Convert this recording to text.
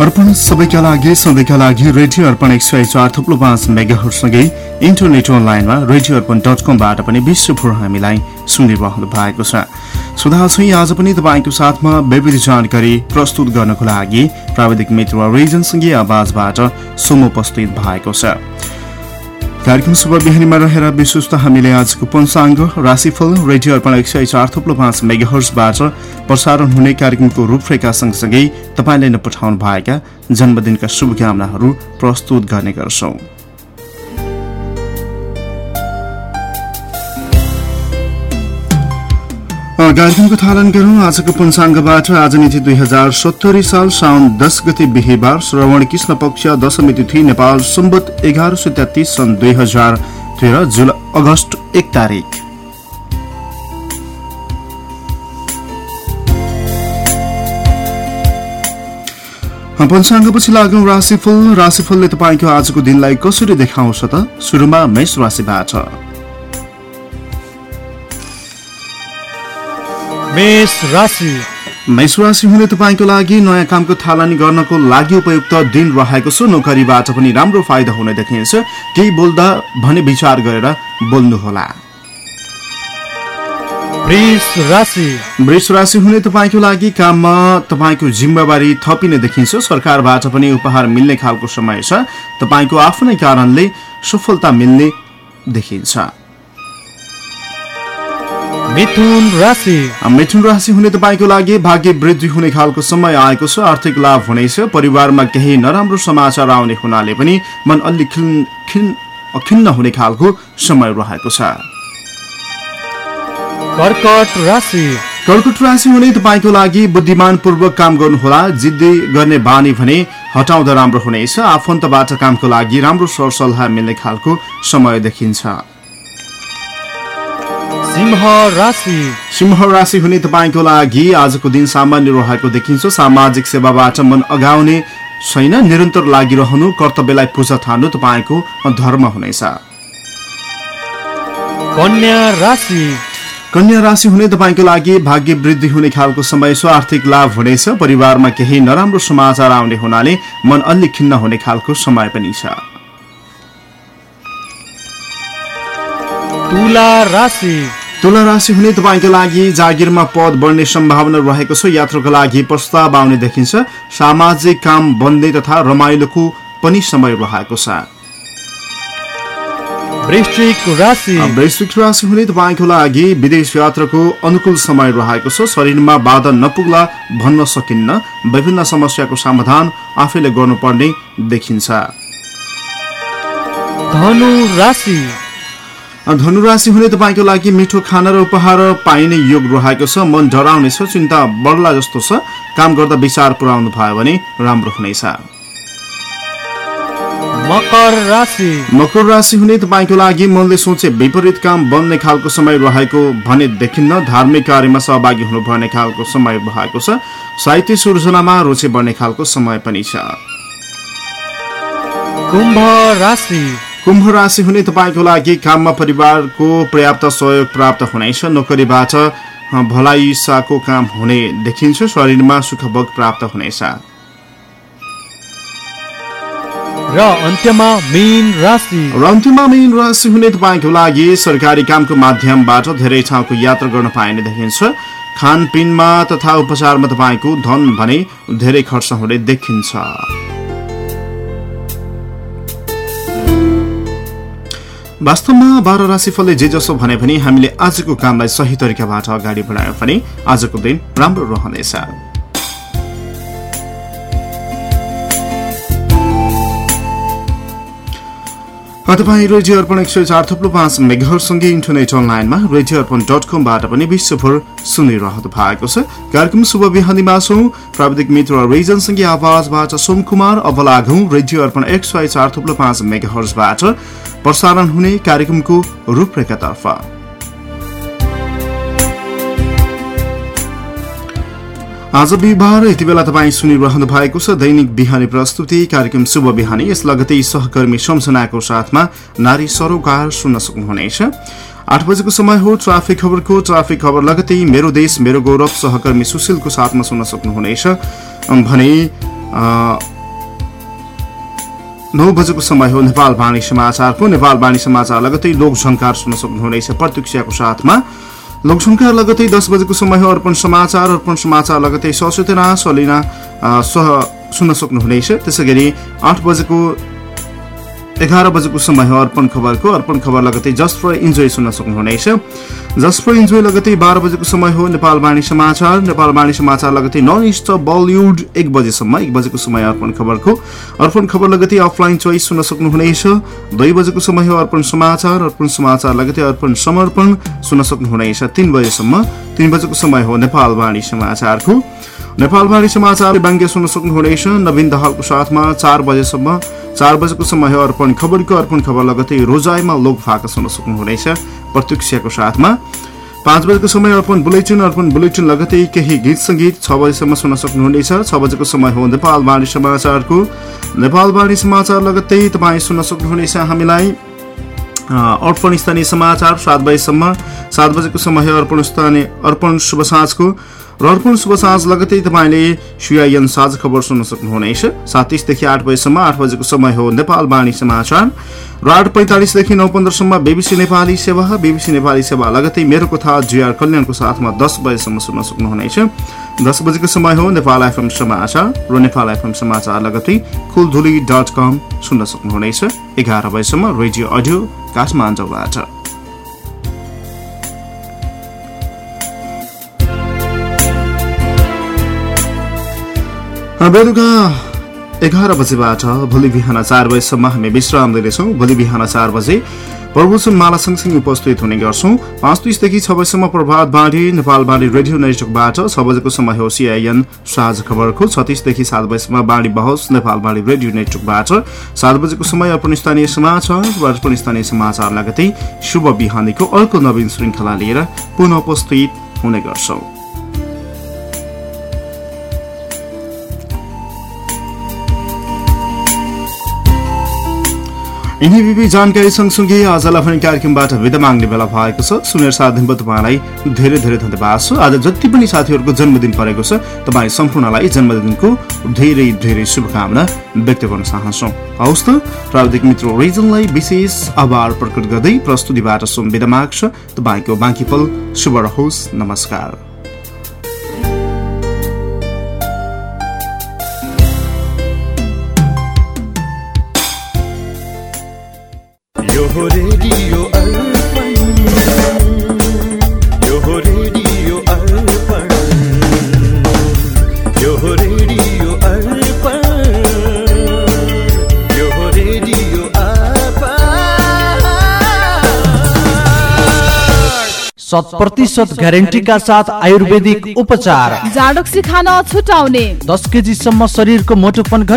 अर्पण सबैका लागि सधैँका लागि रेडियो अर्पण एक सय चार थुप्लो पाँच मेगाहरूसँगै इन्टरनेट अनलाइनमा रेडियो अर्पण डट कमबाट पनि विश्वभर हामीलाई सुनिरहनु भएको छ। सुधा छु आज पनि तपाईँको साथमा विविध जानकारी प्रस्तुत गर्नको लागि प्राविधिक मित्र रिजनसँगै आवाजबाट सुम उपस्थित भएको छ। कार्यक्रम शुभ बिहानीमा रहेर विशेष हामीले आजको पञ्चाङ्ग राशिफल रेडियो अर्पण एक सय चार थुप्लो पाँच मेगाहर्सबाट प्रसारण हुने कार्यक्रमको रूपरेखा सँगसँगै तपाईँले नै पठाउनु भएका जन्मदिनका शुभकामनाहरू प्रस्तुत गर्ने गर्छौं। कार्यक्रमको थालन गरौँ आजको पञ्चाङ्गबाट आज नीति दुई हजार सत्तरी साल साउन दस गते बिहिबार श्रवण कृष्ण पक्ष दशमी तिथि नेपाल सम्बत एघार सय तेत्तिस सन् दुई हजार तेह्र जुलाई अगस्त एक तारिक। पञ्चाङ्गपछि लागौँ राशिफल। राशिफलले तपाईँको आजको दिनलाई कसरी देखाउँछ त? सुरुमा मेष राशिबाट। मेष राशि। मेष राशि हुने तपाईँको लागि नयाँ कामको थालनी गर्नको लागि उपयुक्त दिन रहेको छ। नोकरीबाट पनि राम्रो फाइदा हुने देखिन्छ। केही बोल्दा भने विचार गरेर बोल्नुहोला। वृष राशि। हुने तपाईँको लागि काममा तपाईँको जिम्मेवारी थपिने देखिन्छ। सरकारबाट पनि उपहार मिल्ने खालको समय छ। तपाईँको आफ्नै कारणले सफलता मिल्ने देखिन्छ। मिथुन राशि। मिथुन राशि हुने तपाईँको लागि भाग्य वृद्धि हुने खालको समय आएको छ आर्थिक लाभ हुनेछ परिवारमा केही नराम्रो समाचार आउने हुनाले पनि मन अलि खिन्न हुने खालको समय रहेको छ। कर्कट राशि। कर्कट राशि हुने तपाईँको लागि बुद्धिमान पूर्वक काम गर्नुहोला जिद्दी गर्ने बानी भने हटाउँदा राम्रो हुनेछ आफन्तबाट कामको लागि राम्रो सरसल्लाह मिल्ने खालको समय देखिन्छ। सिंह राशि सिंह राशि हुने तपाईँको लागि आजको दिन सामान्य रहेको देखिन्छ। सामाजिक सेवाबाट मन अगाउने छैन निरन्तर लागिरहनु कर्तव्यलाई पूजा ठान्नु तपाईँको धर्म हुनेछ। कन्या राशि। कन्या राशि हुने तपाईँको लागि भाग्य वृद्धि हुने खालको समय छ आर्थिक लाभ हुनेछ। परिवारमा केही नराम्रो समाचार आउने हुनाले मन अलि खिन्न हुने खालको समय पनि छ। तुला राशि। तुला राशि हुने तपाईँको लागि जागिरमा पद बढ्ने सम्भावना रहेको छ। यात्राको लागि प्रस्ताव आउने देखिन्छ। सामाजिक काम बन्ने तथा रमाइलोको पनि समय रहेको छ। वृश्चिक राशि। हुने तपाईँको लागि विदेश यात्राको अनुकूल समय रहेको छ। शरीरमा बाधा नपुग्ला भन्न सकिन्न। विभिन्न समस्याको समाधान आफैले गर्नुपर्ने देखिन्छ। धनुराशि हुने तपाईँको लागि मिठो खाना र उपहार पाइने योग रहेको छ। मन डराउने छ चिन्ता बढ्ला जस्तो छ। काम गर्दा विचार पुर्याउनु भयो भने राम्रो हुनेछ। मकर राशि। मकर राशि हुने तपाईँको लागि मनले सोचे विपरीत काम बन्ने खालको समय रहेको भने देखिन्न। धार्मिक कार्यमा सहभागी हुनुपर्ने खालको समय रहेको छ। साहित्य सृजनामा रुचि बढ्ने खालको समय पनि छ। कुम्भ राशि हुने तपाईँको लागि काममा परिवारको पर्याप्त सहयोग प्राप्त हुनेछ। नोकरीबाट भलाइसाको काम हुने देखिन्छ। शरीरमा सुखभोग प्राप्त हुनेछ। र अन्त्यमा मेन राशि। र अन्त्यमा मेन राशि हुने तपाईँको लागि सरकारी कामको माध्यमबाट धेरै ठाउँको यात्रा गर्न पाइने देखिन्छ। खानपिनमा तथा उपचारमा तपाईँको धन भने धेरै खर्च हुने देखिन्छ। वास्तवमा बाह्र राशिफलले जे जसो भने पनि हामीले आजको कामलाई सही तरिकाबाट अगाडि बढायो भने आजको दिन राम्रो रहनेछ। तपाईँ रेडियो अर्पण एक सय चार थुप्रो पाँच मेघरसँगै इन्टरनेट अनलाइनमा रेडियो अर्पण डट कमबाट पनि विश्वभर सुनिरहनु भएको छ। कार्यक्रम शुभ बिहानीमा छौँ। प्राविधिक मित्र रिजनसँगै आवाजबाट सोम कुमार अब लागौँ रेडियो अर्पण एक सय चार थुप्रो पाँच मेघर्सबाट प्रसारण हुने कार्यक्रमको रूपरेखातर्फ। आज बिहिबार यति बेला तपाईँ सुनिरहनु भएको छ दैनिक बिहानी प्रस्तुति कार्यक्रम शुभ बिहानी। यस लगतै सहकर्मी सम्झनाको साथमा नारी सरोकार सुन्न सक्नुहुनेछ। आठ बजेको समय हो ट्राफिक खबरको ट्राफिक खबर लगतै मेरो देश मेरो गौरव सहकर्मी सुशीलको साथमा सुन्न सक्नुहुनेछ। भने नौ बजेको समय हो नेपाल वाणी समाचारको। नेपाल वाणी समाचार लगतै लोकझङ्कार सुन्न सक्नुहुनेछ। प्रतीक्षाको साथमा लोकसङ्कार लगतै दस बजेको समय हो अर्पण समाचार अर्पण समाचार लगतै सचेतना सलिना सह सुन्न सक्नुहुनेछ। त्यसै गरी आठ बजेको एघार बजेको समय अर्पण खबरको। अर्पण खबर लगतै जस्ट फर इन्जोय सुन्न सक्नुहुनेछ। जस्ट फर इन्जोय लगतै बाह्र बजेको समय हो नेपाल वाणी समाचार। नेपाल वाणी समाचार लगतै नन इस्ट बलिउड एक बजेसम्म एक बजेको समय अर्पण खबरको। अर्पण खबर लगतै अफलाइन चोइस सुन्न सक्नुहुनेछ। दुई बजेको समय हो अर्पण समाचार। अर्पण समाचार लगतै अर्पण समर्पण सुन्न सक्नुहुनेछ। तिन बजेसम्म तिन बजेको समय हो नेपाल वाणी समाचारको। नेपालवाणी समाचार व्यङ्ग्य सुन्न सक्नुहुनेछ। नवीन दहालको साथमा चार बजेसम्म चार बजेको समय अर्पण खबरको अर्पण खबर लगतै रोजाइमा लोक फाका सुन्न सक्नुहुनेछ। प्रत्यक्षको साथमा पाँच बजेको समय अर्पण बुलेटिन अर्पण बुलेटिन लगतै केही गीत सङ्गीत छ बजेसम्म सुन्न सक्नुहुनेछ। छ बजेको समय हो नेपाल वाणी समाचारको। नेपाल वाणी समाचार लगतै तपाईँ सुन्न सक्नुहुनेछ हामीलाई। अर्पण स्थानीय समाचार सात बजेसम्म सात बजेको समय अर्पण स्थानीय अर्पण शुभ साँझको। र अर्पण शुभ साँझ लगतै तपाईँले सिआइएन साझ खबर सुन्न सक्नुहुनेछ। सात तिसदेखि आठ बजीसम्म आठ बजेको समय हो नेपाल वाणी समाचार। र आठ पैँतालिसदेखि नौ पन्ध्रसम्म बिबिसी नेपाली सेवा बिबिसी नेपाली सेवा लगतै मेरो कथा जिआर कल्याणको साथमा दस बजेसम्म सुन्न सक्नुहुनेछ। दस बजेको समय हो नेपाल एफएम समाचार र नेपाल एफएम समाचार लगतै कुलधुली डट कम सुन्न सक्नुहुनेछ। एघार बजेसम्म रेडियो अडियो काठमाडौँबाट। बेलुका एघार बजेबाट भोलि बिहान चार बजेसम्म हामी विश्राम दिनेछौँ भोलि बिहान चार बजे प्रवचन माला सँगसँगै उपस्थित हुने गर्छौँ। पाँच तिसदेखि छ बजीसम्म प्रभात बाँडी नेपाल बाँडी रेडियो नेटवर्कबाट छ बजेको समय हो सिआइएन साझ खबरको। छत्तिसदेखि सात बजीसम्म बाँडी बहस नेपाल बाँडी रेडियो नेटवर्कबाट। सात बजेको समय अर्पण स्थानीय समाचार अर्पण स्थानीय समाचार लगतै। शुभ बिहानीको अर्को नवीन श्रृङ्खला लिएर पुनः उपस्थित हुने गर्छौँ। यिनी जानकारी सँगसँगै आजलाई पनि कार्यक्रमबाट विदा माग्ने बेला भएको छ। सुनेर साथ दिनुभयो तपाईँलाई धेरै धेरै धन्यवाद छ। आज जति पनि साथीहरूको जन्मदिन परेको छ तपाईँ सम्पूर्णलाई जन्मदिनको धेरै धेरै शुभकामना व्यक्त गर्न चाहन्छौँ। हवस् त प्राविधिक मित्र रिजनलाई विशेष आभार प्रकट गर्दै प्रस्तुतिबाट सोम विदा माग्छ। तपाईँको बाँकी पल शुभ रहोस्। नमस्कार। शत प्रतिशत ग्यारेन्टीका साथ आयुर्वेदिक उपचार। जाडोक्सी खान छुटाउने। दस केजीसम्म शरीरको मोटोपन